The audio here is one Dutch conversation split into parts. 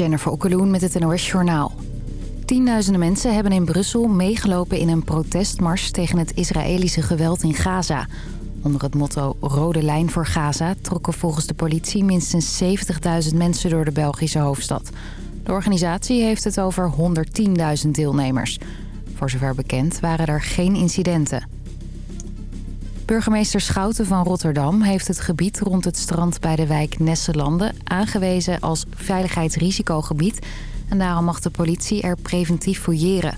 Jennifer Okkeloen met het NOS Journaal. Tienduizenden mensen hebben in Brussel meegelopen in een protestmars... tegen het Israëlische geweld in Gaza. Onder het motto Rode Lijn voor Gaza trokken volgens de politie... minstens 70.000 mensen door de Belgische hoofdstad. De organisatie heeft het over 110.000 deelnemers. Voor zover bekend waren er geen incidenten. Burgemeester Schouten van Rotterdam heeft het gebied rond het strand bij de wijk Nesselanden aangewezen als veiligheidsrisicogebied en daarom mag de politie er preventief fouilleren.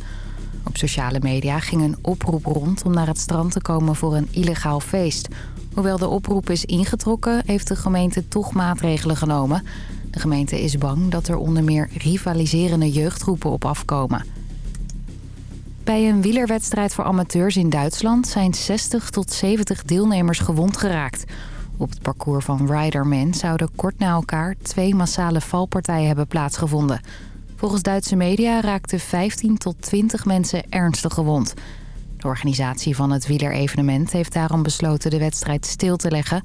Op sociale media ging een oproep rond om naar het strand te komen voor een illegaal feest. Hoewel de oproep is ingetrokken, heeft de gemeente toch maatregelen genomen. De gemeente is bang dat er onder meer rivaliserende jeugdgroepen op afkomen. Bij een wielerwedstrijd voor amateurs in Duitsland zijn 60 tot 70 deelnemers gewond geraakt. Op het parcours van Riderman zouden kort na elkaar twee massale valpartijen hebben plaatsgevonden. Volgens Duitse media raakten 15 tot 20 mensen ernstig gewond. De organisatie van het wielerevenement heeft daarom besloten de wedstrijd stil te leggen.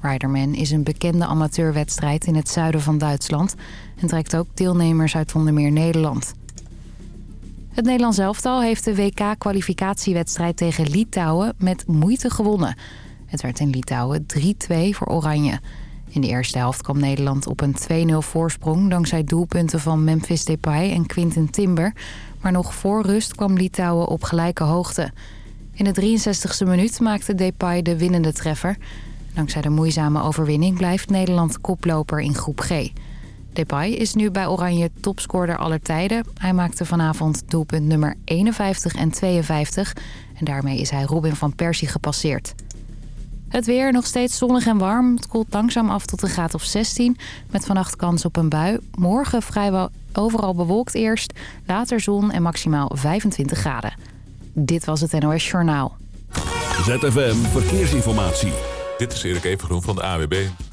Riderman is een bekende amateurwedstrijd in het zuiden van Duitsland... en trekt ook deelnemers uit onder meer Nederland. Het Nederlands elftal heeft de WK-kwalificatiewedstrijd tegen Litouwen met moeite gewonnen. Het werd in Litouwen 3-2 voor Oranje. In de eerste helft kwam Nederland op een 2-0 voorsprong... dankzij doelpunten van Memphis Depay en Quinten Timber. Maar nog voor rust kwam Litouwen op gelijke hoogte. In de 63e minuut maakte Depay de winnende treffer. Dankzij de moeizame overwinning blijft Nederland koploper in groep G. Depay is nu bij Oranje topscorer aller tijden. Hij maakte vanavond doelpunt nummer 51 en 52. En daarmee is hij Robin van Persie gepasseerd. Het weer nog steeds zonnig en warm. Het koelt langzaam af tot een graad of 16. Met vannacht kans op een bui. Morgen vrijwel overal bewolkt eerst. Later zon en maximaal 25 graden. Dit was het NOS Journaal. ZFM Verkeersinformatie. Dit is Erik Evengroen van de AWB.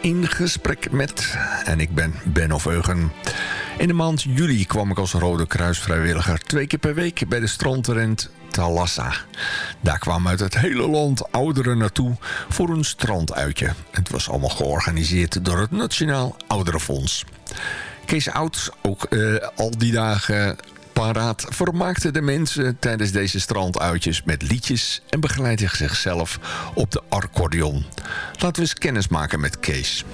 In Gesprek met. En ik ben Ben Eugen. In de maand juli kwam ik als Rode Kruisvrijwilliger twee keer per week bij de strandrent Talassa. Daar kwamen uit het hele land ouderen naartoe voor een stranduitje. Het was allemaal georganiseerd door het Nationaal Ouderenfonds. Kees Oud, ook uh, al die dagen paraat vermaakte de mensen tijdens deze stranduitjes met liedjes en begeleidde zichzelf op de accordeon. Laten we eens kennis maken met Kees.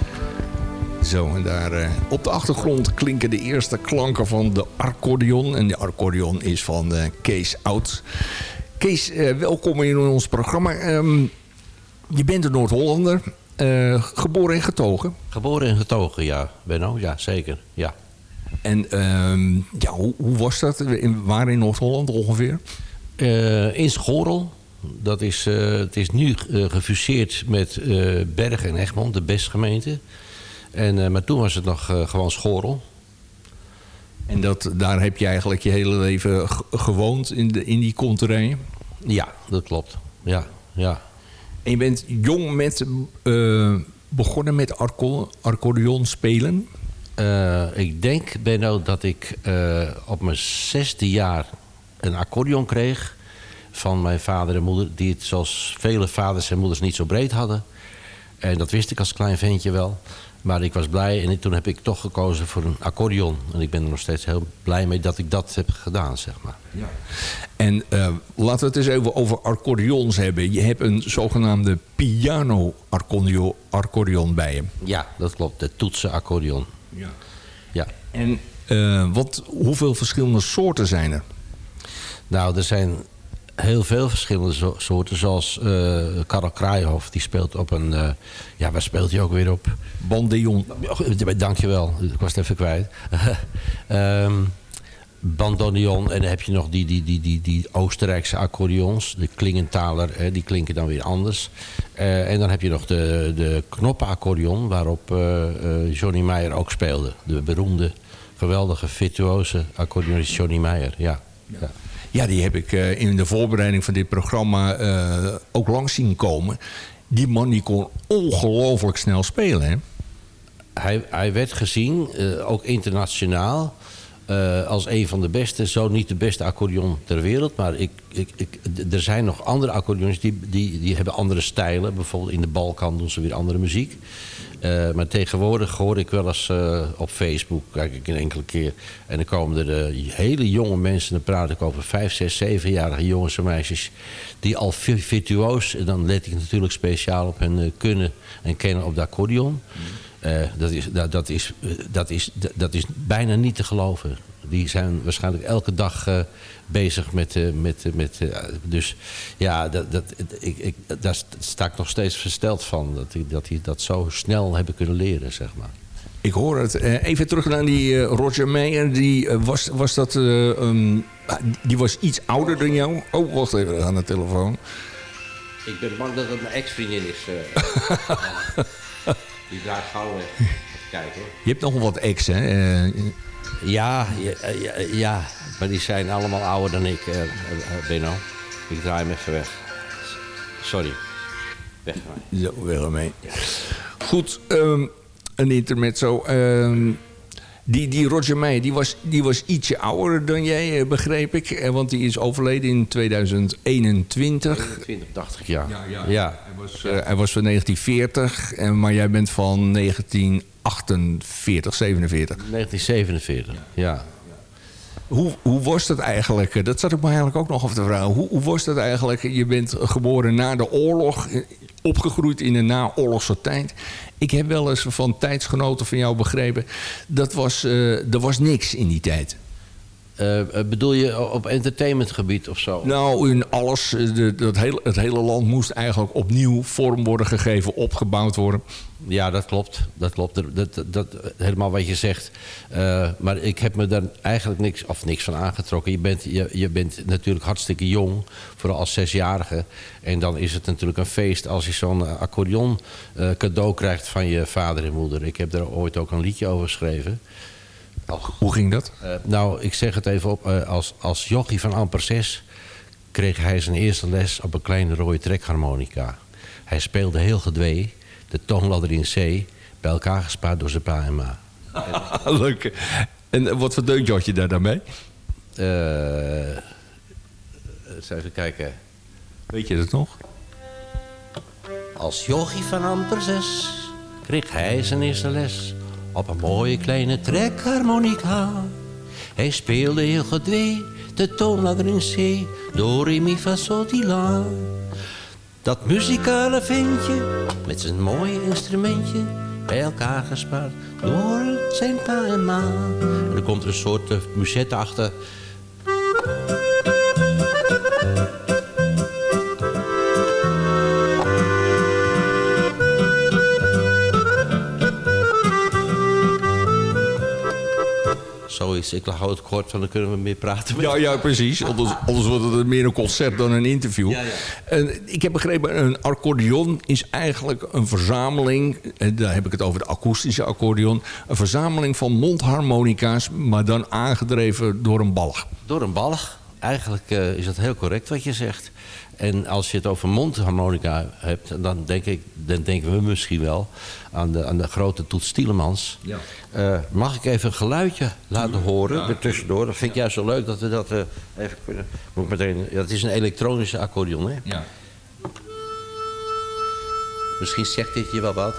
Zo, en daar uh, op de achtergrond klinken de eerste klanken van de accordeon. En de accordeon is van uh, Kees Oud. Kees, uh, welkom in ons programma. Um, je bent een Noord-Hollander, geboren en getogen. Geboren en getogen, ja, Benno. Ja, zeker, ja. En uh, ja, hoe, hoe, was dat? In, waar in Noord-Holland ongeveer? Uh, in Schorel. Dat is, uh, het is nu uh, gefuseerd met Bergen en Egmond, de bestgemeente. En, maar toen was het nog gewoon Schorel. En dat, daar heb je eigenlijk je hele leven gewoond in, de, in die conterrein? Ja, dat klopt. Ja, ja. En je bent jong met, begonnen met accordeon spelen? Uh, ik denk, Benno, dat ik uh, op mijn zesde jaar een accordeon kreeg... van mijn vader en moeder... die het zoals vele vaders en moeders niet zo breed hadden. En dat wist ik als klein ventje wel. Maar ik was blij en toen heb ik toch gekozen voor een accordeon. En ik ben er nog steeds heel blij mee dat ik dat heb gedaan, zeg maar. Ja. En uh, laten we het eens even over accordeons hebben. Je hebt een zogenaamde piano-accordeon bij je. Ja, dat klopt. De toetsen accordeon. Ja. ja. En uh, wat, hoeveel verschillende soorten zijn er? Nou, er zijn heel veel verschillende soorten. Zoals uh, Karel Kraaihoff, die speelt op een... Uh, ja, waar speelt hij ook weer op? Bandeon. Dankjewel, ik was het even kwijt. um, bandoneon en dan heb je nog die, die, die, die, die Oostenrijkse accordeons. De klingentaler, hè, die klinken dan weer anders. Uh, en dan heb je nog de, de knoppenaccordeon waarop Johnny Meyer ook speelde. De beroemde, geweldige, virtuose accordeonist Johnny Meyer, ja. ja. Ja, die heb ik uh, in de voorbereiding van dit programma uh, ook langs zien komen. Die man die kon ongelooflijk snel spelen, hè? Hij, hij werd gezien, uh, ook internationaal, als een van de beste, zo niet de beste accordeon ter wereld. Maar ik, ik, ik, er zijn nog andere accordeons die, die, die hebben andere stijlen. Bijvoorbeeld in de Balkan doen ze weer andere muziek. Uh, maar tegenwoordig hoor ik wel eens uh, op Facebook, kijk ik een enkele keer. En dan komen er hele jonge mensen, dan praat ik over vijf, zes, zevenjarige jongens en meisjes. Die al virtuoos, en dan let ik natuurlijk speciaal op hun kunnen en kennen op de accordeon. Mm. Dat, is, dat, dat, is, dat, is, dat is bijna niet te geloven. Die zijn waarschijnlijk elke dag uh, bezig met... Uh, met, met uh, dus ja, dat, dat, ik, ik, daar sta ik nog steeds versteld van. Dat die, dat die dat zo snel hebben kunnen leren, zeg maar. Ik hoor het. even terug naar die Roger Meyer. Die, was, was dat, um, die was iets ouder dan jou. Oh, wacht even aan de telefoon. Ik ben bang dat het mijn ex-vriendin is. die draait gauw weg. Kijk hoor. Je hebt nog wel wat ex, hè? Ja, ja, ja, maar die zijn allemaal ouder dan ik, uh, Benno. Ik draai hem even weg. Sorry. Weg ermee. Zo, weg ermee. Goed, um, een intermezzo. Um, die, die Roger May, die was, die was ietsje ouder dan jij, begreep ik. Want die is overleden in 2021. 21, dacht ik, ja. ja, ja. ja. Hij, was, uh, hij was van 1940, maar jij bent van 19... 48, 47. 1947, ja. Hoe, hoe was dat eigenlijk? Dat zat ik me eigenlijk ook nog af te vragen. Hoe, hoe was dat eigenlijk? Je bent geboren na de oorlog, opgegroeid in de naoorlogse tijd. Ik heb wel eens van tijdsgenoten van jou begrepen... dat was, uh, er was niks in die tijd. Uh, bedoel je op entertainmentgebied of zo? Nou, in alles. De, dat hele, het hele land moest eigenlijk opnieuw vorm worden gegeven, opgebouwd worden. Ja, dat klopt. Dat klopt. Dat, dat, dat helemaal wat je zegt. Uh, maar ik heb me daar eigenlijk niks, of niks van aangetrokken. Je bent, je, je bent natuurlijk hartstikke jong, vooral als zesjarige. En dan is het natuurlijk een feest als je zo'n accordeon uh, cadeau krijgt van je vader en moeder. Ik heb daar ooit ook een liedje over geschreven. Hoe ging dat? Uh, nou, ik zeg het even op. Uh, als, als jochie van amper 6 kreeg hij zijn eerste les op een kleine rode trekharmonica. Hij speelde heel gedwee, de toonladder in C, bij elkaar gespaard door zijn pa en ma. Leuk. En wat voor deuntje had je daar dan mee? Uh, even kijken. Weet je dat nog? Als jochie van amper 6 kreeg hij zijn eerste les op een mooie kleine trekharmonica. Hij speelde heel gedwee de toonladder in C, do, re, mi, fa, sol, la. Dat muzikale ventje met zijn mooie instrumentje bij elkaar gespaard door zijn pa en ma. En er komt een soort uh, muset achter zoiets. Ik hou het kort, van dan kunnen we meer praten. Met ja, ja, precies. Anders, anders wordt het meer een concert dan een interview. Ja, ja. En ik heb begrepen, een accordeon is eigenlijk een verzameling... en daar heb ik het over de akoestische accordeon... een verzameling van mondharmonica's... maar dan aangedreven door een balg. Door een balg? Eigenlijk uh, is dat heel correct wat je zegt. En als je het over mondharmonica hebt, dan, denk ik, dan denken we misschien wel aan de, aan de grote Toet Stielemans. Ja. Uh, mag ik even een geluidje laten horen ja. tussendoor? Dat vind ik juist zo leuk dat we dat uh, even kunnen. Moet meteen, ja, het is een elektronische accordeon, hè? Ja. Misschien zegt dit je wel wat.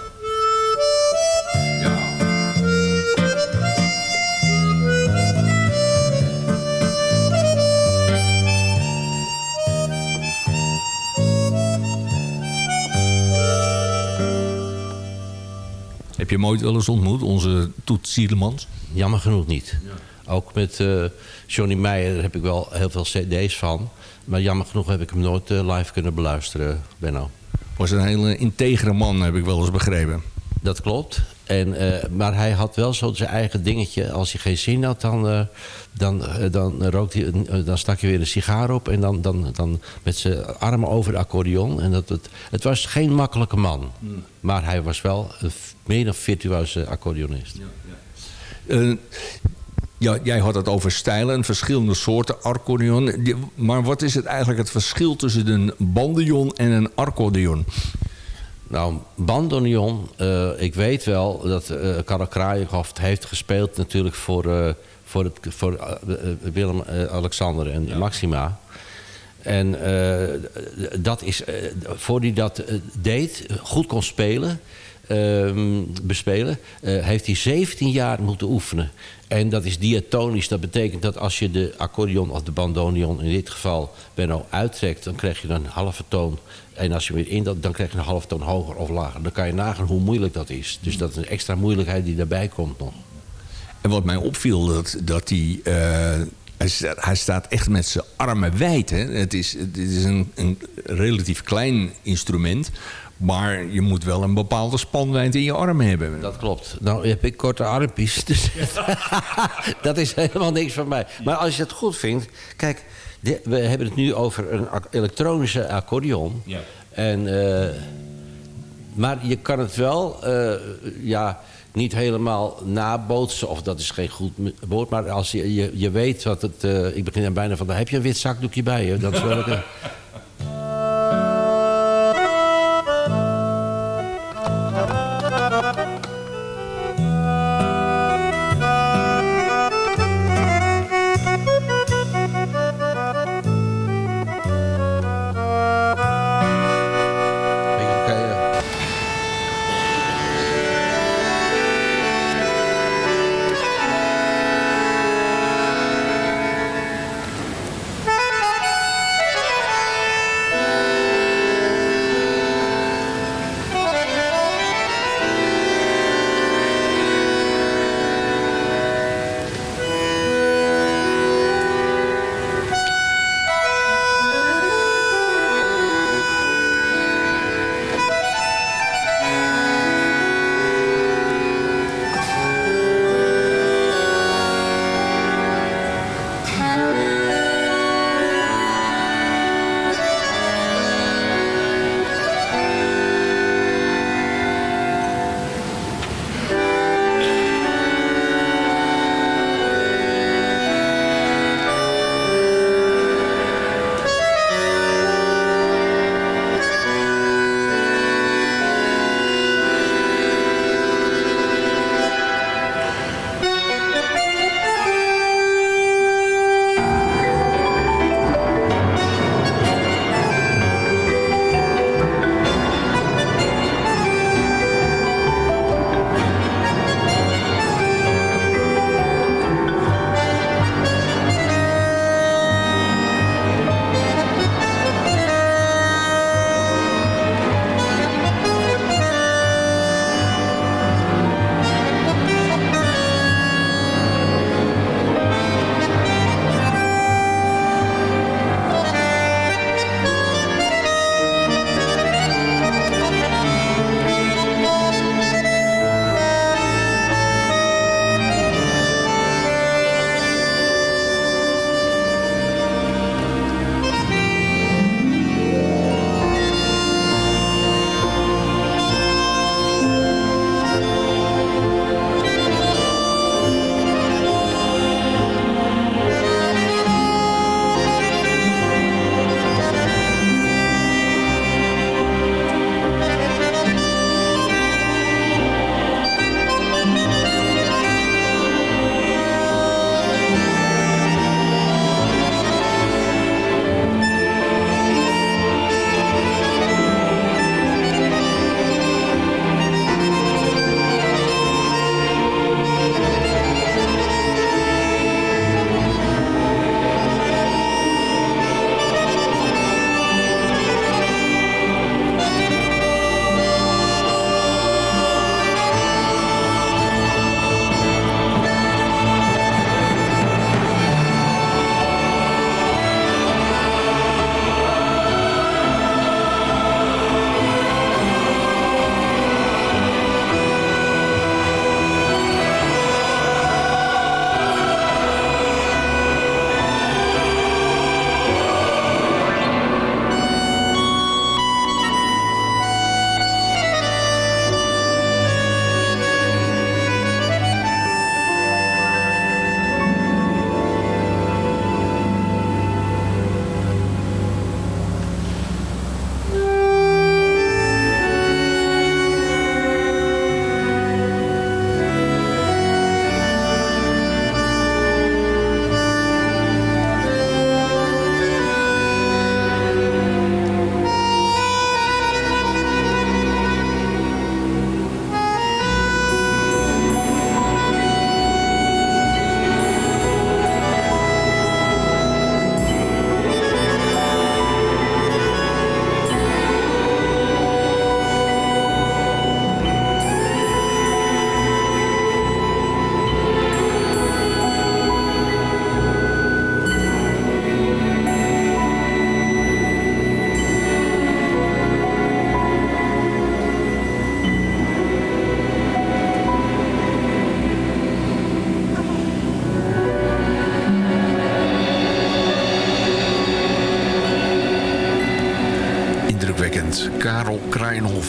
Hem ooit wel eens ontmoet, onze Toet Sielemans? Jammer genoeg niet. Ook met uh, Johnny Meijer heb ik wel heel veel cd's van. Maar jammer genoeg heb ik hem nooit live kunnen beluisteren, Benno. Was een hele integere man, heb ik wel eens begrepen. Dat klopt. En, uh, maar hij had wel zo zijn eigen dingetje. Als hij geen zin had, dan, uh, dan, uh, dan, rookte hij, dan stak hij weer een sigaar op. En dan, dan, dan met zijn armen over de accordeon. En dat, het, het was geen makkelijke man. Hmm. Maar hij was wel een meer dan virtueuze accordeonist. Ja, ja. ja, jij had het over stijlen, verschillende soorten accordeon. Maar wat is het eigenlijk het verschil tussen een bandeon en een accordeon? Nou, bandoneon, uh, ik weet wel dat uh, Karel Kraaienhoff heeft gespeeld natuurlijk voor, uh, voor, het, voor Willem, Alexander en ja. Maxima. En dat is, voor hij dat deed, goed kon spelen, ehm, bespelen, heeft hij 17 jaar moeten oefenen. En dat is diatonisch. Dat betekent dat als je de accordeon of de bandoneon in dit geval Benno uittrekt... dan krijg je een halve toon. En als je weer in dat, dan krijg je een halve toon hoger of lager. Dan kan je nagaan hoe moeilijk dat is. Dus dat is een extra moeilijkheid die daarbij komt nog. En wat mij opviel, dat, dat die, uh, hij, hij staat echt met zijn armen wijd. Hè? Het is, het is een, een relatief klein instrument... Maar je moet wel een bepaalde spanwijdte in je arm hebben. Dat klopt. Nou heb ik korte armpjes. Dus dat is helemaal niks van mij. Maar als je het goed vindt... Kijk, we hebben het nu over een elektronische accordeon. Ja. En, uh, maar je kan het wel... Uh, ja, niet helemaal nabootsen, of dat is geen goed woord... maar als je, je, je weet wat het... Uh, ik begin er bijna van... heb je een wit zakdoekje bij je? Dat is wel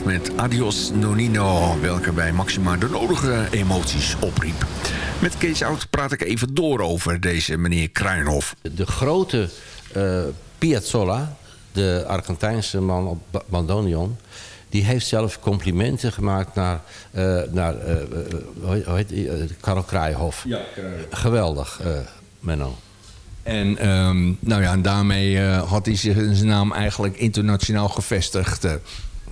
met Adios Nonino... welke bij Maxima de nodige emoties opriep. Met Kees Oud praat ik even door over deze meneer Kruinhof. De grote uh, Piazzolla, de Argentijnse man op bandoneon... die heeft zelf complimenten gemaakt naar, uh, naar uh, hoe heet, Karel Kraaihof. Ja, Geweldig, Menno. En, um, nou ja, en daarmee had hij zijn naam eigenlijk internationaal gevestigd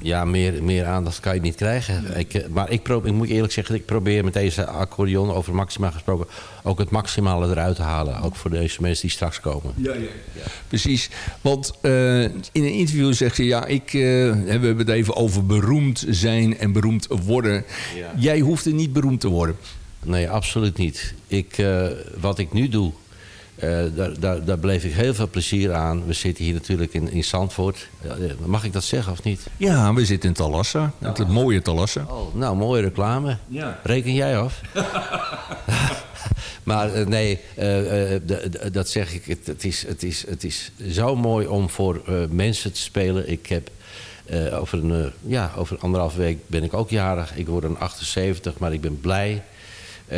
ja, meer, meer aandacht kan je niet krijgen. Ik, eh, maar ik, probeer, ik moet eerlijk zeggen, ik probeer met deze accordeon over Maxima gesproken... ook het maximale eruit te halen. Ook voor deze mensen die straks komen. Ja, ja. ja. Precies. Want uh, in een interview zegt je... ja, ik, uh, we hebben het even over beroemd zijn en beroemd worden. Ja. Jij hoeft er niet beroemd te worden. Nee, absoluut niet. Ik, uh, wat ik nu doe, uh, daar, daar, daar bleef ik heel veel plezier aan. We zitten hier natuurlijk in, in Zandvoort. mag ik dat zeggen of niet? Ja, we zitten in Talassa. Het mooie Talassa. Oh, nou, mooie reclame. Ja. Reken jij af? maar uh, nee, uh, dat zeg ik. Het, het, is, het, is, het is zo mooi om voor mensen te spelen. Ik heb... over, een, ja, over anderhalf week ben ik ook jarig. Ik word een 78, maar ik ben blij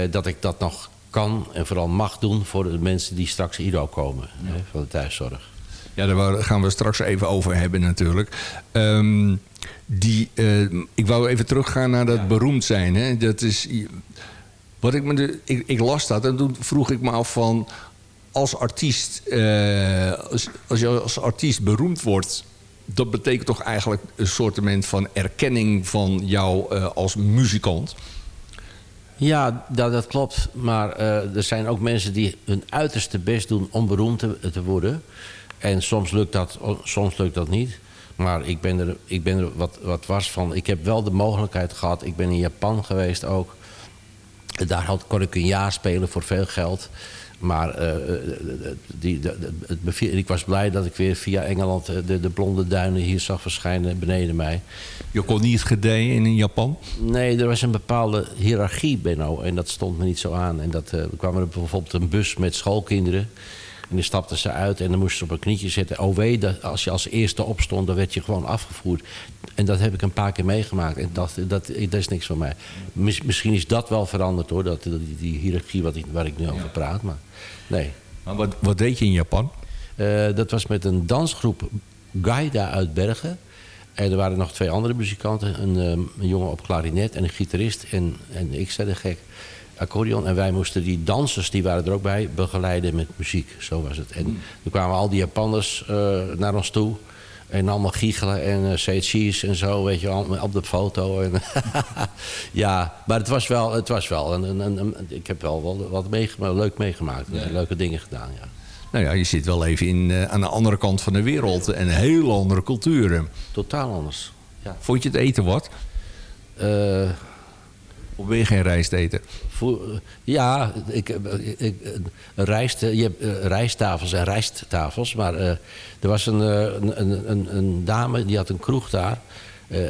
dat ik dat nog kan en vooral mag doen voor de mensen die straks hier ook komen hè, van de thuiszorg. Ja, daar gaan we straks even over hebben natuurlijk. Um, die, uh, ik wou even teruggaan naar dat beroemd zijn. Hè. Dat is, wat ik, me de, ik, ik, las dat en toen vroeg ik me af van... als artiest, uh, als, als je als artiest beroemd wordt... dat betekent toch eigenlijk een soort van erkenning van jou uh, als muzikant... Ja, dat, dat klopt. Maar uh, er zijn ook mensen die hun uiterste best doen om beroemd te, te, worden. En soms lukt dat, soms lukt dat niet. Maar ik ben er, ik ben er wat, wat was van. Ik heb wel de mogelijkheid gehad. Ik ben in Japan geweest ook. Daar had, kon ik een jaar spelen voor veel geld. Maar uh, die, de, het ik was blij dat ik weer via Engeland de, de blonde duinen hier zag verschijnen beneden mij. Je kon niet gedijen in Japan? Nee, er was een bepaalde hiërarchie, Benno. En dat stond me niet zo aan. En dat, uh, kwam er bijvoorbeeld een bus met schoolkinderen. En die stapten ze uit en dan moesten ze op een knietje zitten. Oh wee, dat als je als eerste opstond, dan werd je gewoon afgevoerd. En dat heb ik een paar keer meegemaakt. En dat, dat, dat is niks van mij. Misschien is dat wel veranderd hoor, dat, die, die hiërarchie wat ik, waar ik nu over praat. Maar nee. Maar wat, wat deed je in Japan? Uh, dat was met een dansgroep Gaida uit Bergen. En er waren nog twee andere muzikanten. Een, um, een jongen op klarinet en een gitarist. En, en ik zei de gek accordeon. En wij moesten die dansers, die waren er ook bij, begeleiden met muziek. Zo was het. En toen kwamen al die Japanners uh, naar ons toe. En allemaal giechelen en uh, say cheese en zo, weet je wel, op de foto. En ja, maar het was wel, het was wel een, een, een ik heb wel, wel wat meegemaakt, leuk meegemaakt. Ja. Leuke dingen gedaan, ja. Nou ja, je zit wel even in, uh, aan de andere kant van de wereld en heel andere culturen. Totaal anders, ja. Vond je het eten wat? Uh, of wil je geen rijst eten? ja, ik, ik, rijst, je hebt rijsttafels en rijsttafels. Maar er was een, een, een, een, dame, die had een kroeg daar.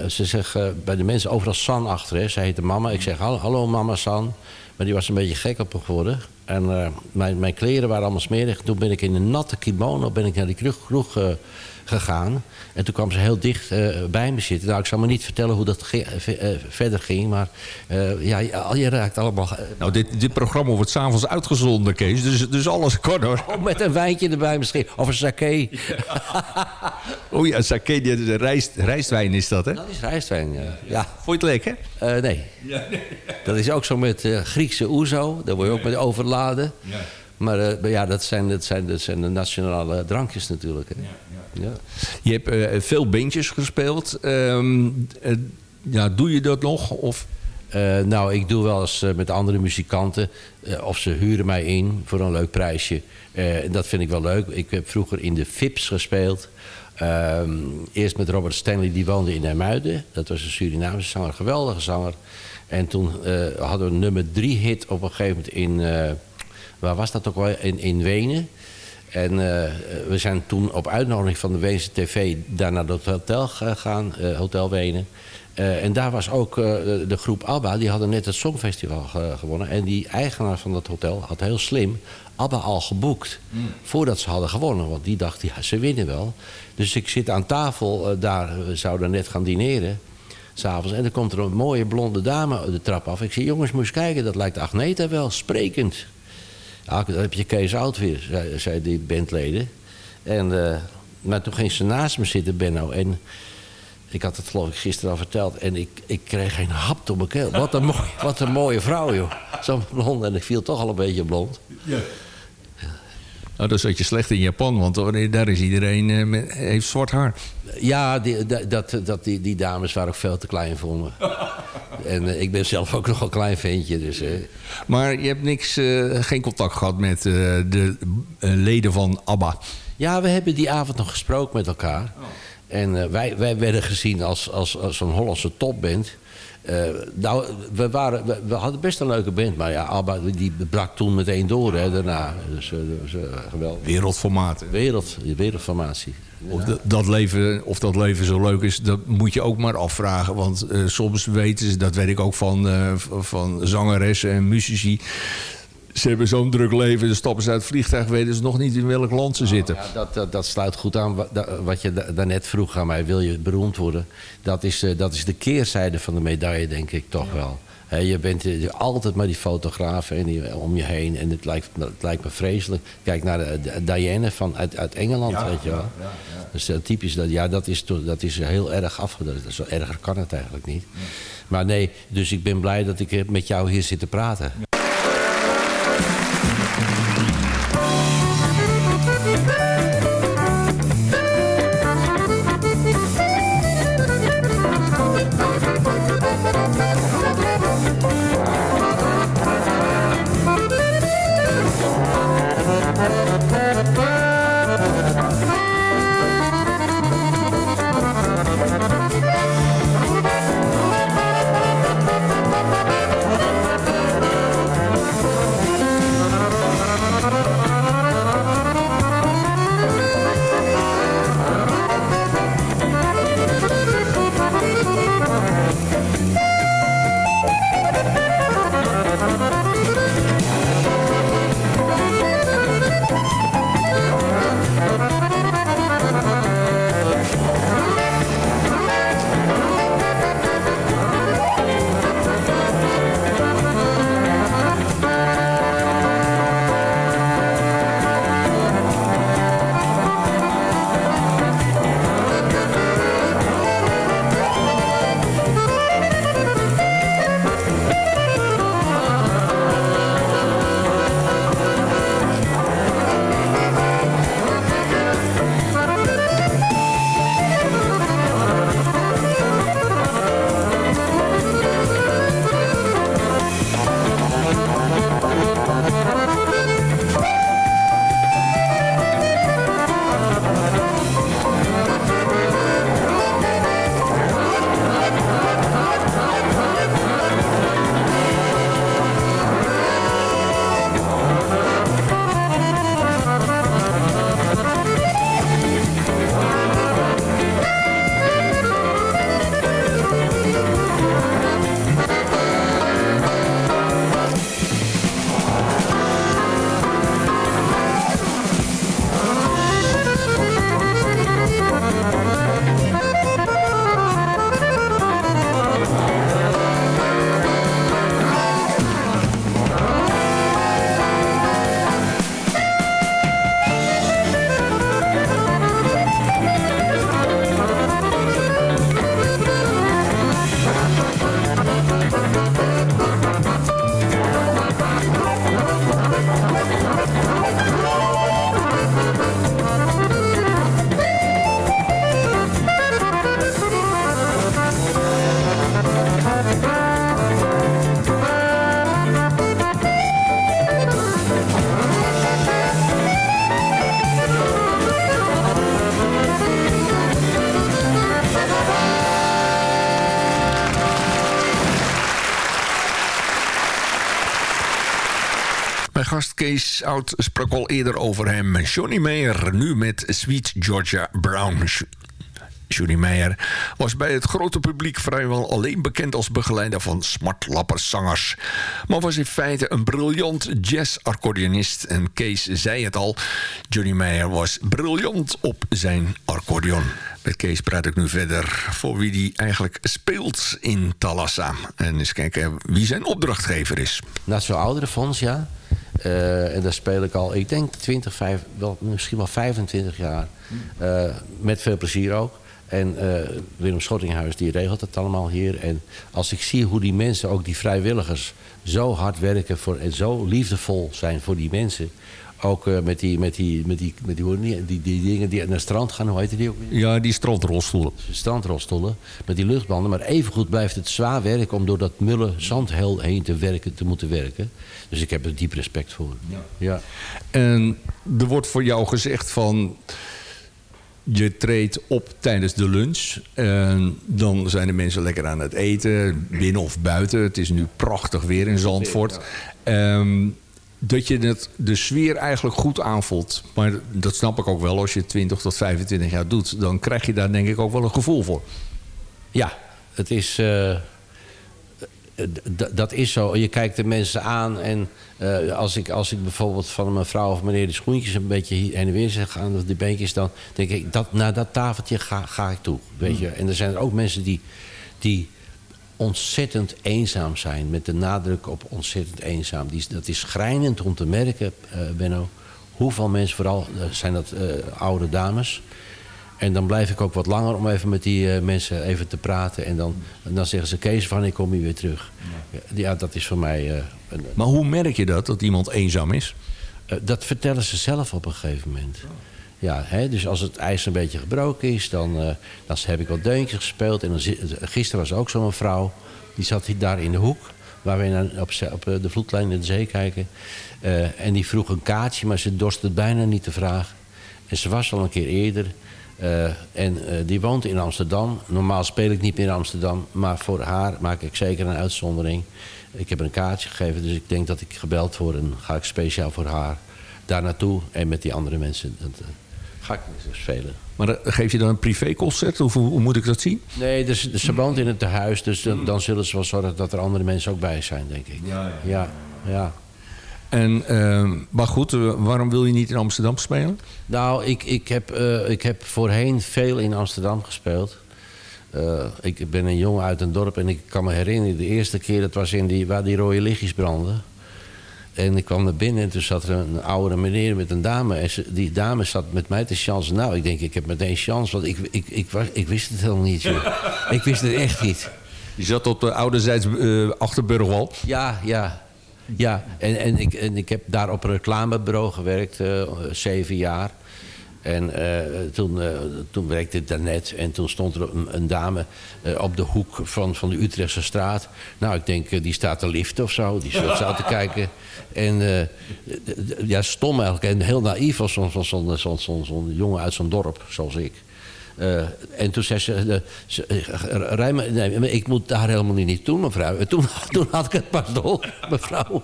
Ze zegt bij de mensen overal San achter. Hè. Ze heette mama. Ik zeg hallo mama San. Maar die was een beetje gek op me geworden. En mijn, mijn kleren waren allemaal smerig. Toen ben ik in een natte kimono ben ik naar die kroeg, kroeg gegaan. En toen kwam ze heel dicht uh, bij me zitten. Nou, ik zal me niet vertellen hoe dat ge uh, verder ging. Maar uh, ja, je raakt allemaal... nou, dit, dit programma wordt s'avonds uitgezonden, Kees. Dus, dus alles kan, hoor. Oh, met een wijntje erbij misschien. Of een sake. oh ja, sake. De rijst, rijstwijn is dat, hè? Dat is rijstwijn, ja. ja. Vond je het lekker? nee. Ja, nee. Dat is ook zo met Griekse ouzo. Daar word je ook met overladen. Ja. Maar ja, dat zijn, dat, zijn, dat zijn de nationale drankjes natuurlijk. Hè. Ja. Ja. Je hebt uh, veel bandjes gespeeld. Uh, ja, doe je dat nog? Of... Uh, nou, ik doe wel eens met andere muzikanten. of ze huren mij in voor een leuk prijsje. dat vind ik wel leuk. Ik heb vroeger in de Fips gespeeld. Ehm, eerst met Robert Stanley, die woonde in Hermuiden. Dat was een Surinaamse zanger, geweldige zanger. En toen hadden we nummer drie hit op een gegeven moment in... waar was dat ook wel? In, in Wenen. En uh, we zijn toen op uitnodiging van de Weense TV daar naar het hotel gegaan, uh, Hotel Wenen. Eh, en daar was ook eh, de groep ABBA, die hadden net het Songfestival gewonnen. En die eigenaar van dat hotel had heel slim ABBA al geboekt. Mm. Voordat ze hadden gewonnen. Want die dacht, ja, ze winnen wel. Dus ik zit aan tafel, daar, we zouden net gaan dineren. S'avonds. En dan komt er een mooie blonde dame de trap af. Ik zeg, jongens, moet eens kijken, dat lijkt Agneta wel. Sprekend. Ja, dan heb je Kees Oud weer, zei, die bandleden. En, uh, maar toen ging ze naast me zitten, Benno. En ik had het geloof ik gisteren al verteld. En ik, ik kreeg geen hap op mijn keel. Wat een, mooi, wat een mooie vrouw, joh. Zo'n blond. En ik viel toch al een beetje blond. Ja. Nou, dan zat je slecht in Japan, want daar is iedereen uh, met, heeft zwart haar. Ja, die, dat, dat, die, die dames waren ook veel te klein voor me. en uh, ik ben zelf ook nog een klein ventje. Dus, uh. Maar je hebt niks, geen contact gehad met de leden van ABBA? Ja, we hebben die avond nog gesproken met elkaar. Oh. En wij, wij werden gezien als, als, als een Hollandse topband. Uh, nou, we, waren, we, hadden best een leuke band, maar ja, Alba die brak toen meteen door hè, daarna. Dus uh, was, uh, geweldig. Wereldformaat. Wereld, wereldformatie. Of, dat leven, of dat leven zo leuk is, dat moet je ook maar afvragen. Want soms weten ze, dat weet ik ook van, van zangeressen en muzici ze hebben zo'n druk leven, dan stappen ze uit het vliegtuig, weten ze nog niet in welk land ze zitten. Ja, dat, dat, dat, sluit goed aan wat je daarnet vroeg aan mij. Wil je beroemd worden? Dat is, eh, dat is de keerzijde van de medaille, denk ik toch wel. je bent eh, altijd maar die fotografen en die, om je heen. En het lijkt, het lijkt me vreselijk. Kijk naar de, Diane van, uit, uit Engeland, weet je wel. Ja, ja, dus uh, typisch, dat, ja, dat is, dat is heel erg afgedrukt. Zo erger kan het eigenlijk niet. Maar nee, dus ik ben blij dat ik met jou hier zit te praten. Kees Oud sprak al eerder over hem. Johnny Mayer, nu met Sweet Georgia Brown. Johnny Meijer was bij het grote publiek vrijwel alleen bekend als begeleider van smartlapperzangers. Maar was in feite een briljant jazz-accordeonist. En Kees zei het al, Johnny Meijer was briljant op zijn accordeon. Met Kees praat ik nu verder voor wie die eigenlijk speelt in Talassa. En eens kijken wie zijn opdrachtgever is. Nationaal Ouderenfonds, ja. Uh, en daar speel ik al, ik denk 20, 5, wel, misschien wel 25 jaar. Uh, met veel plezier ook. En uh, Willem Schottinghuis die regelt het allemaal hier. En als ik zie hoe die mensen, ook die vrijwilligers, zo hard werken voor, en zo liefdevol zijn voor die mensen. Ook uh, met, die, met, die, met, die, met die, die, die, die dingen die naar het strand gaan, hoe heet die ook? Ja, die strandrolstoelen. Strandrolstoelen, met die luchtbanden. Maar evengoed blijft het zwaar werken om door dat mulle zand heen te, werken, te moeten werken. Dus ik heb er diep respect voor. Ja. ja. En er wordt voor jou gezegd van je treedt op tijdens de lunch. En dan zijn de mensen lekker aan het eten, binnen of buiten. Het is nu prachtig weer in Zandvoort. Um, dat je het, de sfeer eigenlijk goed aanvoelt. Maar dat snap ik ook wel. Als je 20 tot 25 jaar doet, dan krijg je daar denk ik ook wel een gevoel voor. Ja, het is... Uh, dat is zo. Je kijkt de mensen aan en uh, als, ik, als ik bijvoorbeeld van een mevrouw of meneer de schoentjes een beetje heen en weer zeg aan de beentjes, dan denk ik, dat, naar dat tafeltje ga, ga ik toe. Weet je? En er zijn er ook mensen die, die ontzettend eenzaam zijn. Met de nadruk op ontzettend eenzaam. Die, dat is schrijnend om te merken, uh, Benno. Hoeveel mensen, vooral uh, zijn dat uh, oude dames. En dan blijf ik ook wat langer om even met die mensen even te praten. En dan, en dan zeggen ze, Kees, van ik kom hier weer terug. Ja, ja dat is voor mij... Een, maar hoe merk je dat, dat iemand eenzaam is? dat vertellen ze zelf op een gegeven moment. Ja, hè, dus als het ijs een beetje gebroken is, dan, dan heb ik wat deuntjes gespeeld. En dan, gisteren was ook zo'n vrouw, die zat daar in de hoek, waar we op, op de vloedlijn in de zee kijken. Uh, en die vroeg een kaartje, maar ze dorst het bijna niet te vragen. En ze was al een keer eerder. En die woont in Amsterdam. Normaal speel ik niet meer in Amsterdam, maar voor haar maak ik zeker een uitzondering. Ik heb een kaartje gegeven, dus ik denk dat ik gebeld word en ga ik speciaal voor haar daar naartoe en met die andere mensen. Ga ik dus spelen. Maar geef je dan een privéconcert of hoe, hoe, moet ik dat zien? Nee, dus, dus ze woont in het tehuis, dus dan, dan, zullen ze wel zorgen dat er andere mensen ook bij zijn, denk ik. Ja, ja. ja, ja. En, uh, maar goed, uh, waarom wil je niet in Amsterdam spelen? Nou, ik, ik, heb, uh, ik heb voorheen veel in Amsterdam gespeeld. Uh, ik ben een jongen uit een dorp en ik kan me herinneren... de eerste keer, dat was in die, waar die rode lichtjes brandden. En ik kwam naar binnen en toen zat er een oude meneer met een dame. En ze, die dame zat met mij te chansen. Nou, ik denk, ik heb meteen chance, want ik, ik, ik, was, ik wist het helemaal niet. ik wist het echt niet. Je zat op de ouderzijds uh, Achterburgwal? Ja, ja. Ja, en, en, ik, en ik heb daar op een reclamebureau gewerkt, uh, zeven jaar. En uh, toen, uh, toen werkte ik daarnet en toen stond er een, dame uh, op de hoek van, van de Utrechtse straat. Nou, ik denk, die staat te liften of zo. Die zo te kijken. En ja, stom eigenlijk. En heel naïef als zo'n zo, zo, zo, zo, zo jongen uit zo'n dorp, zoals ik. Uh, en toen zei ze, uh, nee, ik moet daar helemaal niet naartoe, mevrouw. Toen, toen had ik het pas door, mevrouw.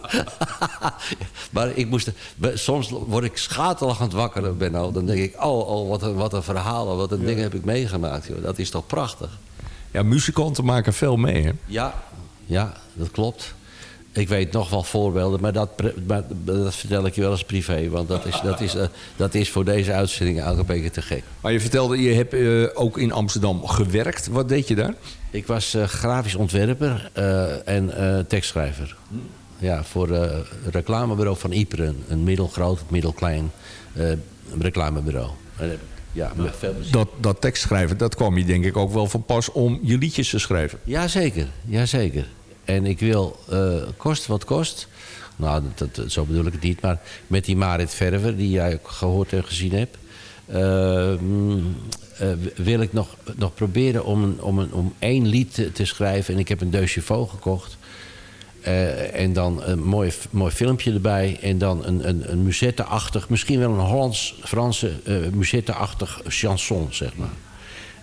maar ik moest, soms word ik schaterlachend wakker, Benno. Dan denk ik, oh, oh wat, een, wat een verhaal, wat een ja. ding heb ik meegemaakt. Joh. Dat is toch prachtig. Ja, muzikanten maken veel mee, hè? Ja, ja dat klopt. Ik weet nog wel voorbeelden, maar dat, maar dat, vertel ik je wel eens privé. Want dat is, dat is, uh, dat is voor deze uitzending elke beetje te gek. Maar je vertelde, je hebt uh, ook in Amsterdam gewerkt. Wat deed je daar? Ik was uh, grafisch ontwerper en tekstschrijver. Ja, voor het reclamebureau van Iperen. Een middelgroot, middelklein reclamebureau. Ja, veel dat, dat tekstschrijven, dat kwam je denk ik ook wel van pas om je liedjes te schrijven. Jazeker, jazeker. En ik wil, uh, kost wat kost... Nou, dat, zo bedoel ik het niet. Maar met die Marit Verver, die jij gehoord en gezien hebt... Uh, uh, wil ik nog, nog proberen om, een, om, een, om één lied te, te schrijven. En ik heb een Chevaux gekocht. En dan een mooi, mooi filmpje erbij. En dan een, een, een musette-achtig, misschien wel een Hollands-Franse musette-achtig chanson, zeg maar.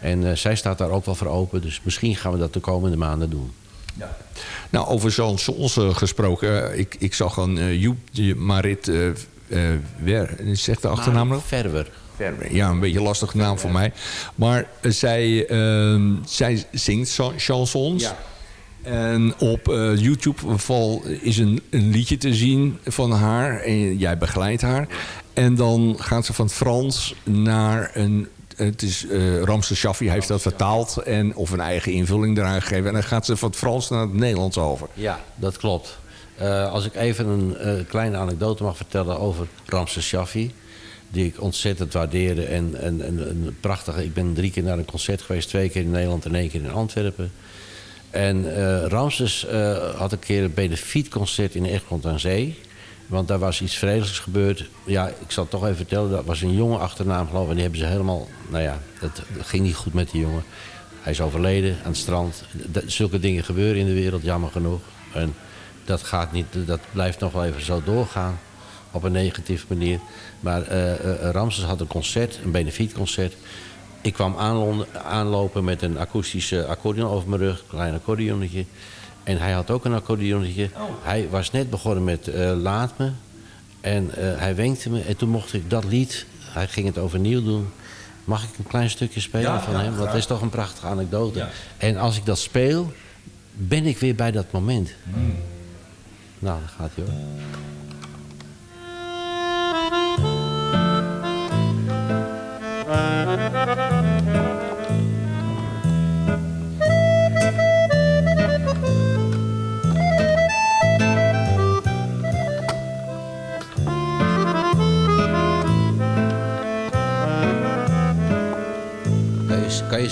En zij staat daar ook wel voor open. Dus misschien gaan we dat de komende maanden doen. Ja. Nou, over chansons uh, gesproken. ik, ik zag een uh, Joep Marit... Uh, Wer, zegt de achternaam nog? Verwer. Ja, een beetje lastige naam voor mij. Maar zij, ehm, zij zingt chansons. Ja. En op uh, YouTube val, is een, een liedje te zien van haar. En jij begeleidt haar. En dan gaat ze van Frans naar een... Het is uh, Ramses Shaffi heeft dat vertaald. En, of een eigen invulling eraan gegeven. En dan gaat ze van het Frans naar het Nederlands over. Ja, dat klopt. Uh, als ik even een kleine anekdote mag vertellen over Ramses Shaffi die ik ontzettend waardeerde. En, en, en, en, prachtig. Ik ben drie keer naar een concert geweest. Twee keer in Nederland en één keer in Antwerpen. En uh, Ramses had een keer een benefietconcert in Egmond aan Zee. Want daar was iets vredelijks gebeurd. Ja, ik zal het toch even vertellen. Dat was een jongen achternaam geloof ik. En die hebben ze helemaal... Nou ja, dat, ging niet goed met die jongen. Hij is overleden aan het strand. zulke dingen gebeuren in de wereld, jammer genoeg. En dat, gaat niet, dat blijft nog wel even zo doorgaan. Op een negatieve manier. Maar uh, Ramses had een concert, een benefietconcert. Ik kwam aanlopen met een akoestische accordeon over mijn rug, een klein accordeonnetje. En hij had ook een accordeonnetje. Oh. Hij was net begonnen met uh, Laat me. En uh, hij wenkte me. En toen mocht ik dat lied, hij ging het overnieuw doen. Mag ik een klein stukje spelen van hem? Want dat is toch een prachtige anekdote. Ja. En als ik dat speel, ben ik weer bij dat moment. Mm. Nou, dat gaat hij hoor.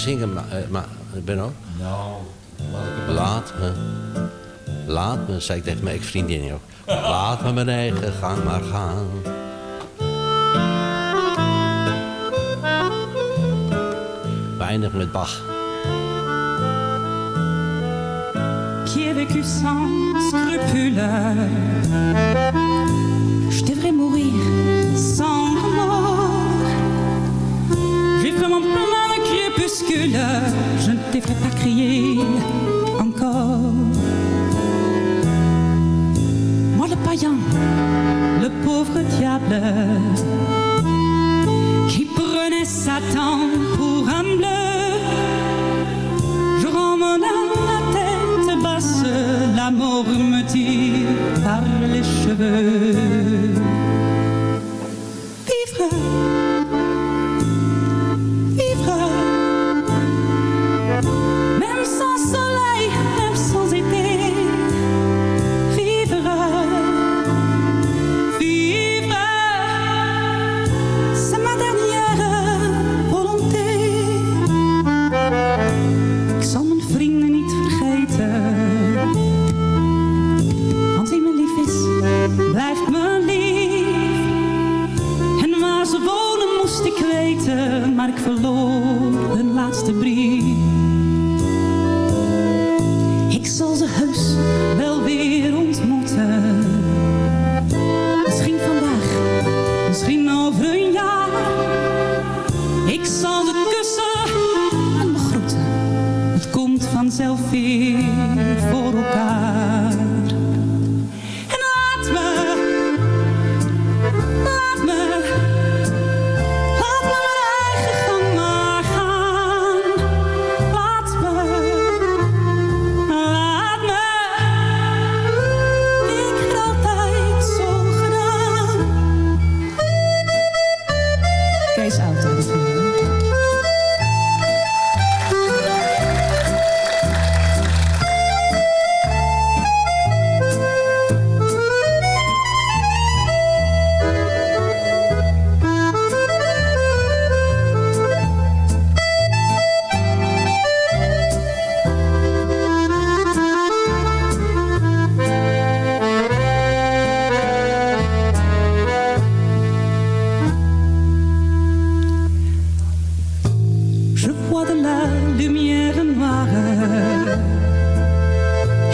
Kan je zingen, ma uh, Benno? Nou, laat me. Laat me, zei ik tegen mijn ex-vriendin ook. Laat me mijn eigen gang maar gaan. Weinig met Bach. Qui a vécu sans scrupules Je ne devrais pas crier encore. Moi le païen, le pauvre diable Qui prenait Satan pour un bleu. Je rends mon âme la tête basse La mort me tire par les cheveux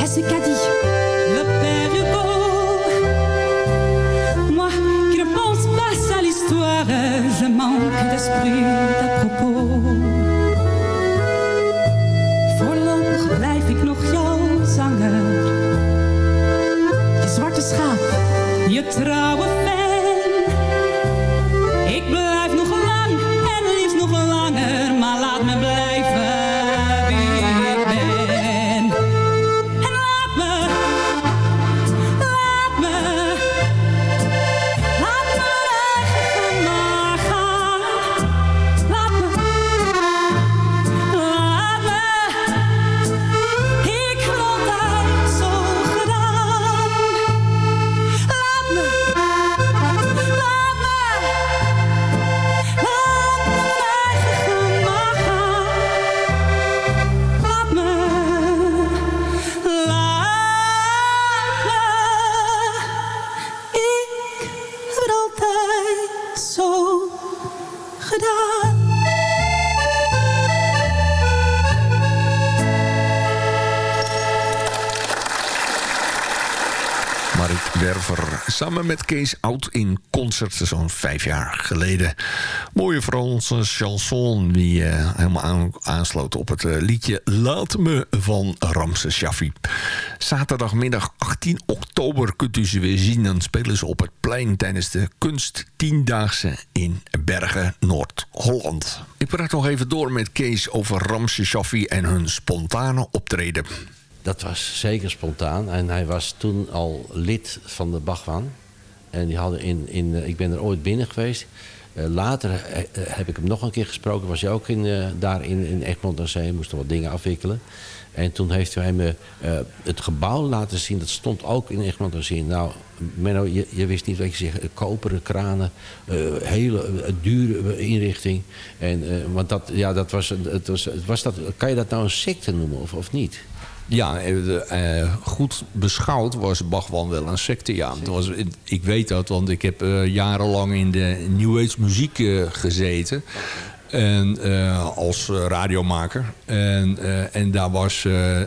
Est-ce qu'a dit? Le père Hugo Moi qui ne pense pas à l'histoire, je manque d'esprit à propos. Samen met Kees Oud in concert zo'n vijf jaar geleden. Mooie Franse chanson die uh, helemaal aansloot op het uh, liedje Laat me van Ramses Shaffi. Zaterdagmiddag 18 oktober kunt u ze weer zien. Dan spelen ze op het plein tijdens de Kunst Tiendaagse in Bergen, Noord-Holland. Ik praat nog even door met Kees over Ramses Shaffi en hun spontane optreden. Dat was zeker spontaan. En hij was toen al lid van de Bachwan. En die hadden in, in, ik ben er ooit binnen geweest. Uh, later uh, heb ik hem nog een keer gesproken. Was hij ook in, daar in, in Egmond aan Zee. Moest wat dingen afwikkelen. En toen heeft hij me het gebouw laten zien. Dat stond ook in Egmond aan Zee. Nou, Menno, je, je, wist niet wat je zegt. Koperen kranen. hele dure inrichting. En, want dat, ja, dat was, het was, was dat, kan je dat nou een secte noemen of, of niet? Ja, uh, goed beschouwd was Bachwan wel een secte. Ja. Was, ik weet dat, want ik heb uh, jarenlang in de New Age muziek uh, gezeten. En, als radiomaker. En, en daar was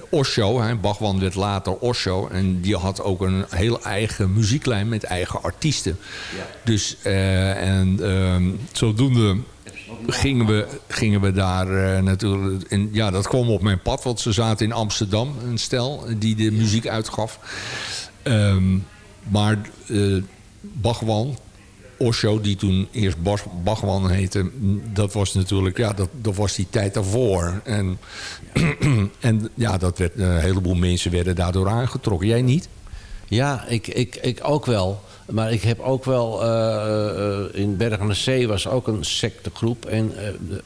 Osho. Hè, Bachwan werd later Osho. En die had ook een heel eigen muzieklijn met eigen artiesten. Ja. Dus, en ehm, zodoende gingen we, gingen we daar uh, natuurlijk... Ja, dat kwam op mijn pad, want ze zaten in Amsterdam, een stel, die de muziek uitgaf. Um, maar uh, Bachwan, Osho, die toen eerst Bachwan heette... dat was natuurlijk, ja, dat, dat was die tijd daarvoor. En, en ja, dat werd, een heleboel mensen werden daardoor aangetrokken. Jij niet? Ja, ik, ik, ik ook wel. Maar ik heb ook wel... Uh, in Bergen aan de Zee was ook een sectegroep. En uh,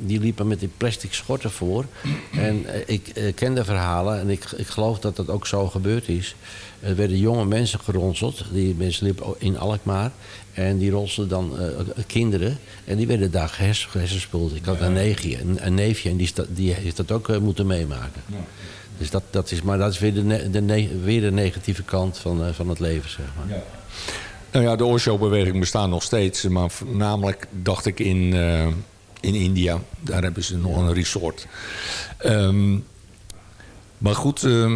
die liepen met die plastic schorten voor. En ik ken de verhalen. En ik, ik geloof dat dat ook zo gebeurd is. Er werden jonge mensen geronseld. Die mensen liepen in Alkmaar. En die ronselden dan kinderen. En die werden daar gehersenspoeld. Ik had een neefje, een, een neefje en die, die heeft dat ook moeten meemaken. Ja. Dus dat, dat is, maar dat is weer de, de, weer de negatieve kant van, van het leven, zeg maar. Ja. Nou ja, de Osho-beweging bestaat nog steeds. Maar namelijk dacht ik in, uh, in India. Daar hebben ze nog een resort. Um, maar goed, uh,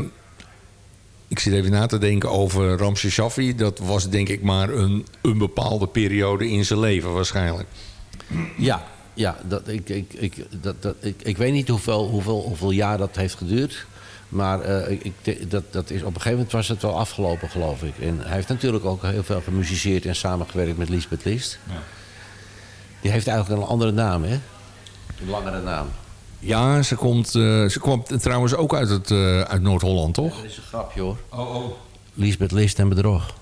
ik zit even na te denken over Ramses Shaffi. Dat was denk ik maar een, een bepaalde periode in zijn leven waarschijnlijk. Ja, ja dat, ik, ik, ik, dat, dat, ik, ik weet niet hoeveel, hoeveel, hoeveel jaar dat heeft geduurd. Maar uh, ik, dat, dat is, op een gegeven moment was het wel afgelopen, geloof ik. En hij heeft natuurlijk ook heel veel gemusiceerd en samengewerkt met Lisbeth List. Ja. Die heeft eigenlijk een andere naam, hè? Een langere naam. Ja, ze, komt, uh, ze kwam trouwens ook uit, het, uh, uit Noord-Holland, toch? Ja, dat is een grapje, hoor. Oh, oh. Lisbeth List en bedrog.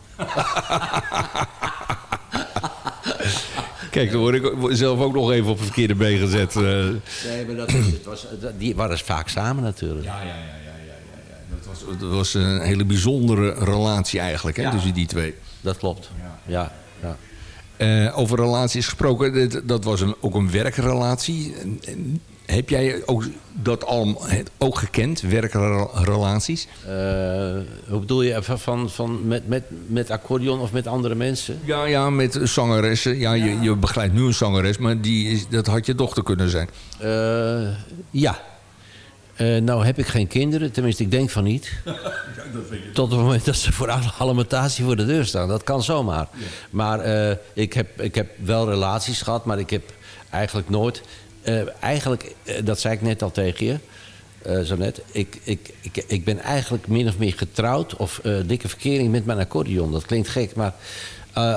Kijk, dan word ik zelf ook nog even op een verkeerde been gezet. Nee, maar dat is, het was, die waren vaak samen natuurlijk. Ja, ja, ja dat was een hele bijzondere relatie eigenlijk hè, tussen die twee. Dat klopt, ja. ja, uh, over relaties gesproken, dat was een, ook een werkrelatie. Heb jij ook dat al ook gekend, werkrelaties? Uh, hoe bedoel je, van, van met, met, met accordeon of met andere mensen? Ja, ja met zangeressen. Ja, Je, je begeleidt nu een zangeres, maar die is, dat had je dochter kunnen zijn. Uh, ja, uh, nou heb ik geen kinderen, tenminste ik denk van niet. Tot het moment dat ze voor alimentatie voor de deur staan. Dat kan zomaar. Maar uh, ik, heb, ik heb wel relaties gehad, maar ik heb eigenlijk nooit... Uh, eigenlijk, dat zei ik net al tegen je, zo net. Ik, ik, ik, ik ben eigenlijk min of meer getrouwd of dikke verkering met mijn accordeon. Dat klinkt gek, maar...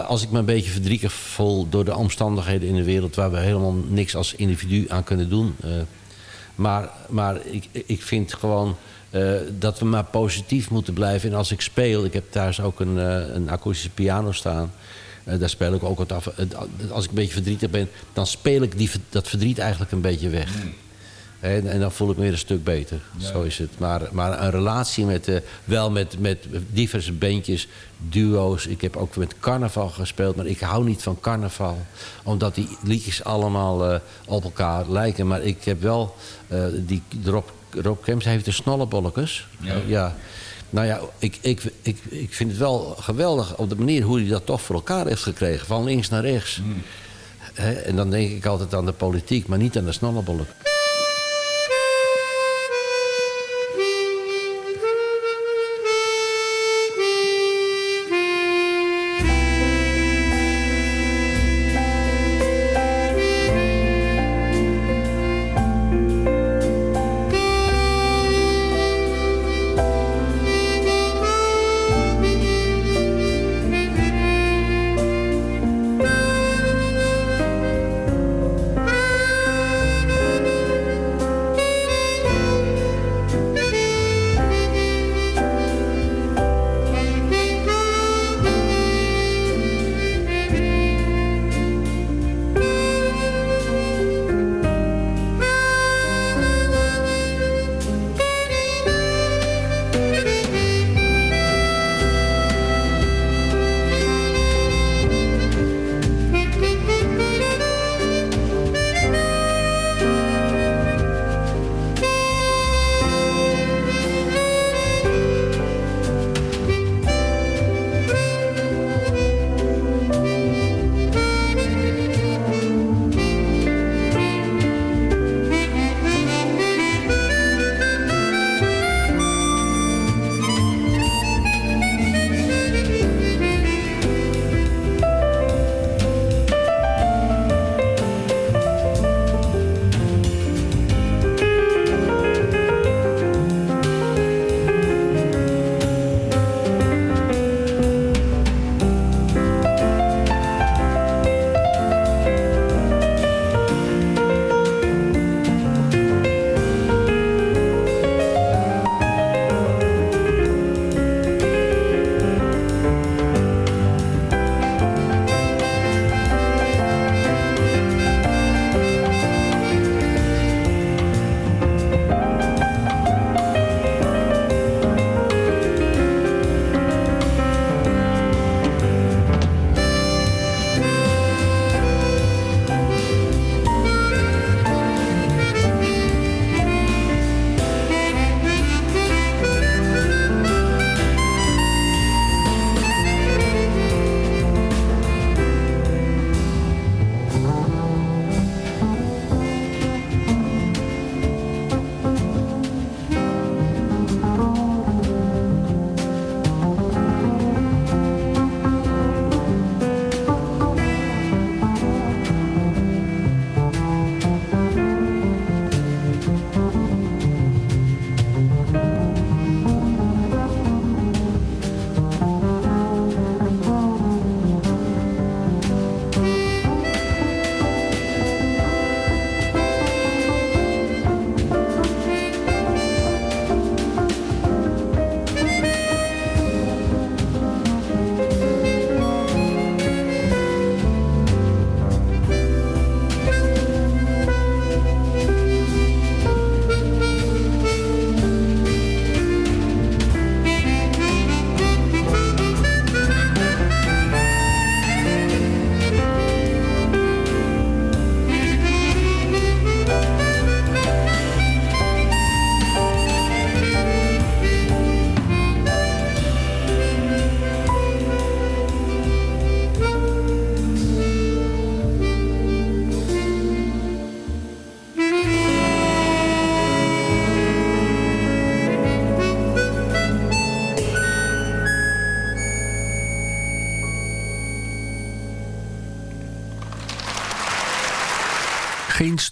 als ik me een beetje verdrietig voel door de omstandigheden in de wereld... waar we helemaal niks als individu aan kunnen doen... Maar, maar ik, ik vind gewoon uh, dat we maar positief moeten blijven. En als ik speel, ik heb thuis ook een, uh, een akoestische piano staan. Uh, daar speel ik ook wat af. als ik een beetje verdrietig ben, dan speel ik die, dat verdriet eigenlijk een beetje weg. Mm. En, en, dan voel ik me weer een stuk beter. Zo is het. Maar, maar een relatie met, uh, wel met, met diverse bandjes, duo's. Ik heb ook met carnaval gespeeld, maar ik hou niet van carnaval. Omdat die liedjes allemaal uh, op elkaar lijken. Maar ik heb wel uh, die Rob, Rob Kemps heeft de snollebolletjes. Ja. ja. Nou ja, ik, ik, ik, ik vind het wel geweldig op de manier hoe hij dat toch voor elkaar heeft gekregen. Van links naar rechts. Mm. en dan denk ik altijd aan de politiek, maar niet aan de snollebollen.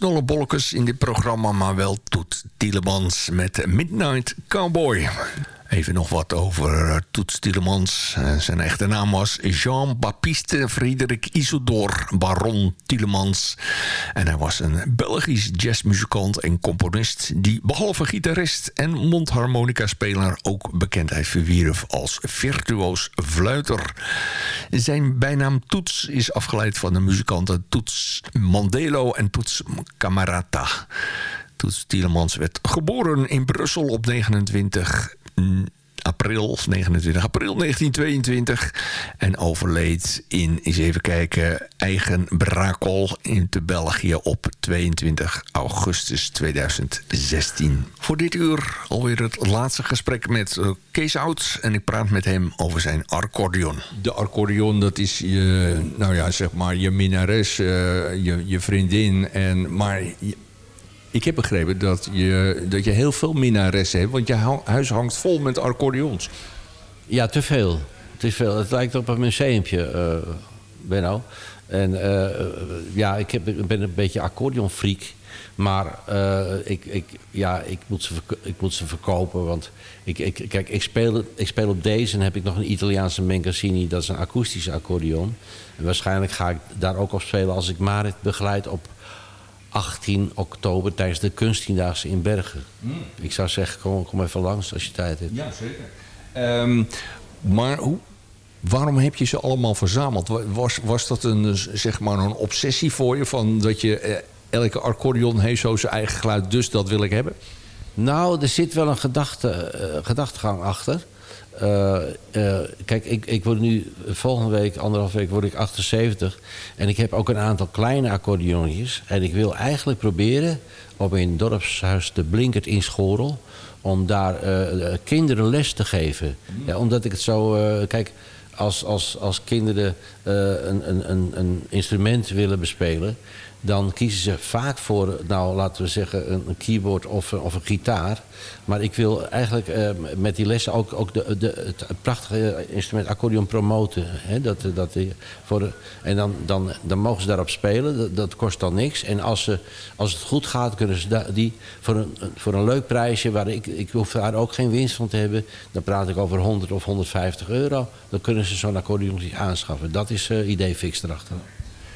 Snollebolkes in dit programma, maar wel Toet Tielemans met Midnight Cowboy. Even nog wat over uh, Toets Tielemans. Zijn echte naam was Jean-Baptiste Frederik Isidore Baron Tielemans. En hij was een Belgisch jazzmuzikant en componist... die behalve gitarist en mondharmonica-speler... ook bekendheid verwierf als virtuoos fluiter. Zijn bijnaam Toets is afgeleid van de muzikanten Toets Mandelo en Toets Camarata... Toets Tielemans werd geboren in Brussel op 29 april, 29 april 1922. En overleed in, eens even kijken, eigen Brakel in te België op 22 augustus 2016. Voor dit uur alweer het laatste gesprek met uh, Kees Oud. En ik praat met hem over zijn accordeon. De accordeon, dat is je, nou ja, zeg maar, je minnares, uh, je, je vriendin. En, maar ik heb begrepen dat je, dat je heel veel minnaressen hebt. Want je huis hangt vol met accordeons. Ja, te veel. Te veel. Het lijkt op een museumpje, uh, Benno. En uh, ja, ik, heb, ben een beetje accordeonfreak. Maar ik, ik, ja, ik, moet ze, ik moet ze verkopen. Want ik, ik, kijk, ik speel, ik speel op deze en heb ik nog een Italiaanse Mencassini. Dat is een akoestische accordeon. En waarschijnlijk ga ik daar ook op spelen als ik Marit begeleid op 18 oktober tijdens de kunsttiendaagse in Bergen. Mm. Ik zou zeggen, kom, kom even langs als je tijd hebt. Ja, zeker. Um, maar hoe, waarom heb je ze allemaal verzameld? Was, was dat een, zeg maar een obsessie voor je? Van dat je eh, elke accordeon heeft zo zijn eigen geluid, dus dat wil ik hebben? Nou, er zit wel een gedachte, uh, gedachtegang achter. Uh, uh, kijk, ik, ik word nu volgende week, anderhalf week, word ik 78. En ik heb ook een aantal kleine accordeonnetjes. En ik wil eigenlijk proberen op in dorpshuis de Blinkert in Schorel... om daar uh, kinderen les te geven. Mm. Ja, omdat ik het zo... kijk, als, als, als kinderen een, een, een instrument willen bespelen dan kiezen ze vaak voor, nou laten we zeggen, een keyboard of, of een gitaar. Maar ik wil eigenlijk uh, met die lessen ook, ook de, de, het prachtige instrument accordeon promoten. Hè? Dat, dat, voor en dan, dan, dan mogen ze daarop spelen, dat, kost dan niks. En als, ze, als het goed gaat, kunnen ze die voor een, voor een leuk prijsje... waar ik, ik hoef daar ook geen winst van te hebben... dan praat ik over 100 of 150 euro... dan kunnen ze zo'n accordeon aanschaffen. Dat is idee fix erachter.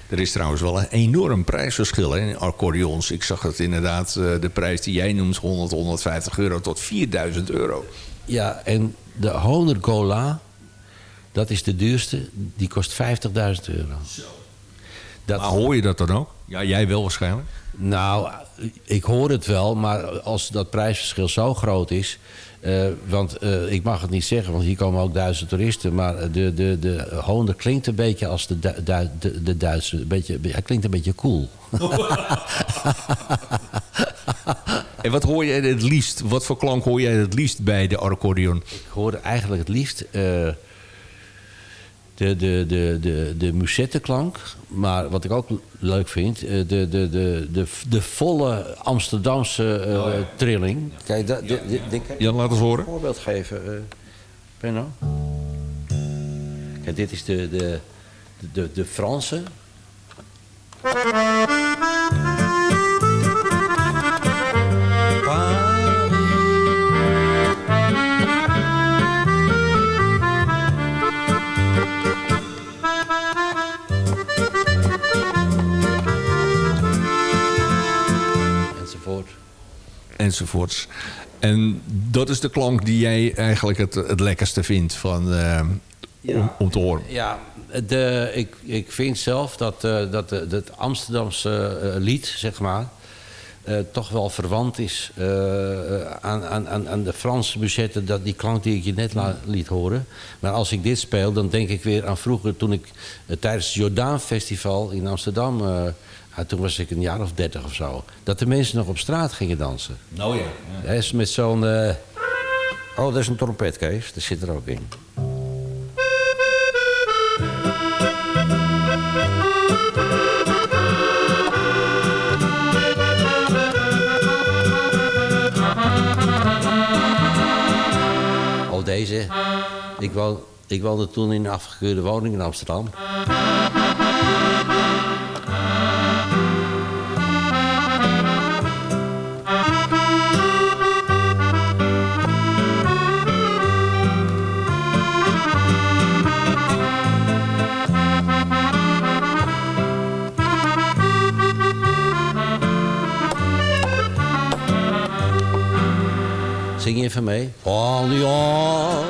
Er is trouwens wel een enorm prijsverschil hè, in accordeons. Ik zag het inderdaad, uh, de prijs die jij noemt, 100, 150 euro tot 4000 euro. Ja, en de Honor Gola, dat is de duurste, die kost 50.000 euro. Zo. Dat... Maar hoor je dat dan ook? Ja, jij wel waarschijnlijk. Nou, ik hoor het wel, maar als dat prijsverschil zo groot is... Uh, want uh, ik mag het niet zeggen, want hier komen ook Duitse toeristen. Maar de, de, de Honda klinkt een beetje als de, du de, de Duitse. Een beetje, hij klinkt een beetje cool. en wat hoor je het liefst? Wat voor klank hoor jij het liefst bij de accordeon? Ik hoor eigenlijk het liefst... Uh, de, de, de, de, de musettenklank. Maar wat ik ook leuk vind, de, de, de, de, de volle Amsterdamse uh, oh, ja. trilling. Kijk, dat, ja, ja. Jan, laat eens horen. Een voorbeeld geven, uh, Benno. Kijk, dit is de, de, de, de Franse. Enzovoorts. En dat is de klank die jij eigenlijk het, het lekkerste vindt van, uh, ja. om, om, te horen. Ja, de, ik, ik vind zelf dat, uh, dat het Amsterdamse lied, zeg maar... toch wel verwant is aan, aan, aan de Franse budgetten... Dat die klank die ik je net liet horen. Maar als ik dit speel, dan denk ik weer aan vroeger... toen ik tijdens het Jordaan Festival in Amsterdam ja, toen was ik een jaar of dertig of zo. Dat de mensen nog op straat gingen dansen. Nou ja. ja. is met zo'n... Uh... Oh, dat is een trompet, Kees. Dat zit er ook in. Al deze. Ik, woon, ik woonde toen in een afgekeurde woning in Amsterdam. Zing je even mee. Allianz,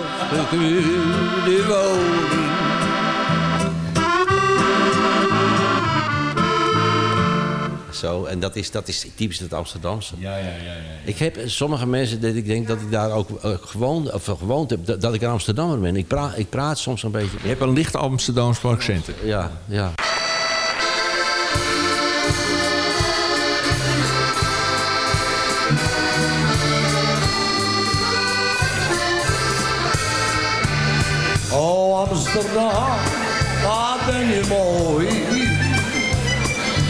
de woning. Zo, en dat is, dat is typisch het Amsterdamse. Ja, ja, ja. ja. Ik heb sommige mensen dat ik denk dat ik daar ook uh, gewoond, of gewoond heb, dat, dat, ik een Amsterdammer ben. Ik praat, ik praat soms een beetje. Je hebt een licht Amsterdams accent. Ja, ja. Amsterdam, wat ben je mooi.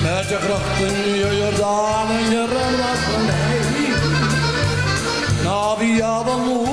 Met je grachten, je Jordaan en je Rembrandt Nou moet,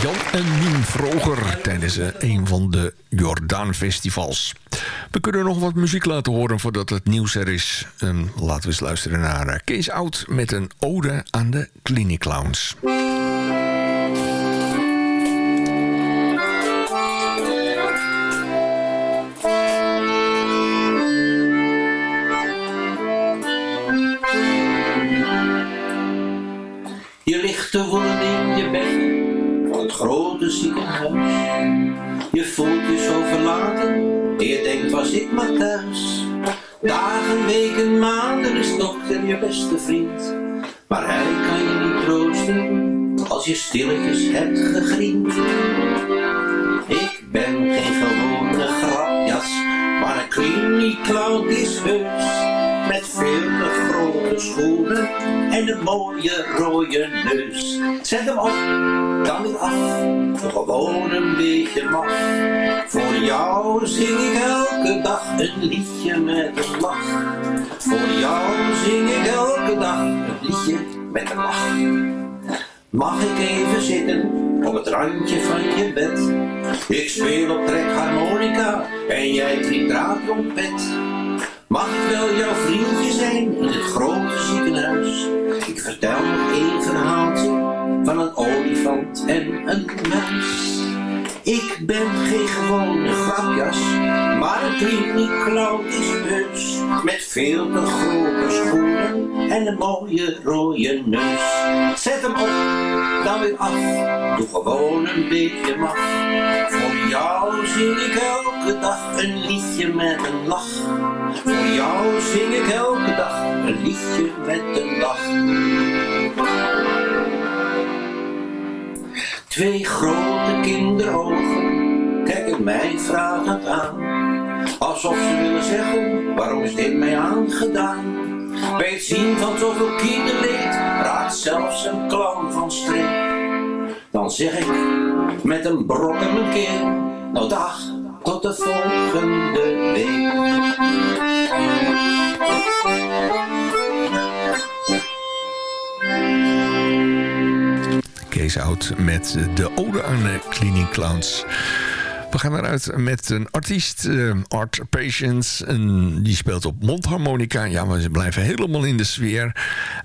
Jan en Mien Vroger tijdens eh, een van de Jordaan Festivals. We kunnen nog wat muziek laten horen voordat het nieuws er is. Ehm, laten we eens luisteren naar eh, Kees Oud met een ode aan de Clinic Clowns. Je voelt je zo verlaten en je denkt was ik maar thuis. Dagen, weken, maanden is dokter je beste vriend. Maar hij kan je niet troosten als je stilletjes hebt gegriend. Ik ben geen gewone grapjas, maar een kliniek clown is heus. En een mooie rode neus. Zet hem op, dan weer af, gewoon een beetje maf. Voor jou zing ik elke dag een liedje met een lach. Voor jou zing ik elke dag een liedje met een lach. Mag ik even zitten op het randje van je bed? Ik speel op trekharmonica en jij tridraadtrompet. Mag ik wel jouw vriendje zijn in het grote ziekenhuis? Ik vertel nog één verhaaltje van een olifant en een muis. Ik ben geen gewone grapjas, maar een klinieklown is heus. Met veel te grote schoenen en een mooie rode neus. Zet hem op, dan weer af, doe gewoon een beetje maf. Voor jou zing ik elke dag een liedje met een lach. Voor jou zing ik elke dag een liedje met een lach. Twee grote kinderogen kijken mij vragend aan. Alsof ze willen zeggen, waarom is dit mij aangedaan? Bij het zien van zoveel kinderleed raakt zelfs een clown van streek. Dan zeg ik met een brok in mijn keel, nou dag, tot de volgende week. Oud met de ode aan de Cleaning Clowns. We gaan eruit met een artiest, eh, Art Patience. En die speelt op mondharmonica. Ja, maar ze blijven helemaal in de sfeer.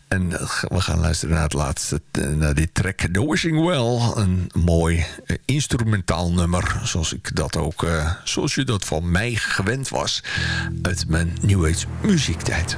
En we gaan luisteren naar het laatste, eh, naar dit track The Wishing Well. Een mooi eh, instrumentaal nummer, zoals ik dat ook, zoals je dat van mij gewend was uit mijn New Age muziektijd.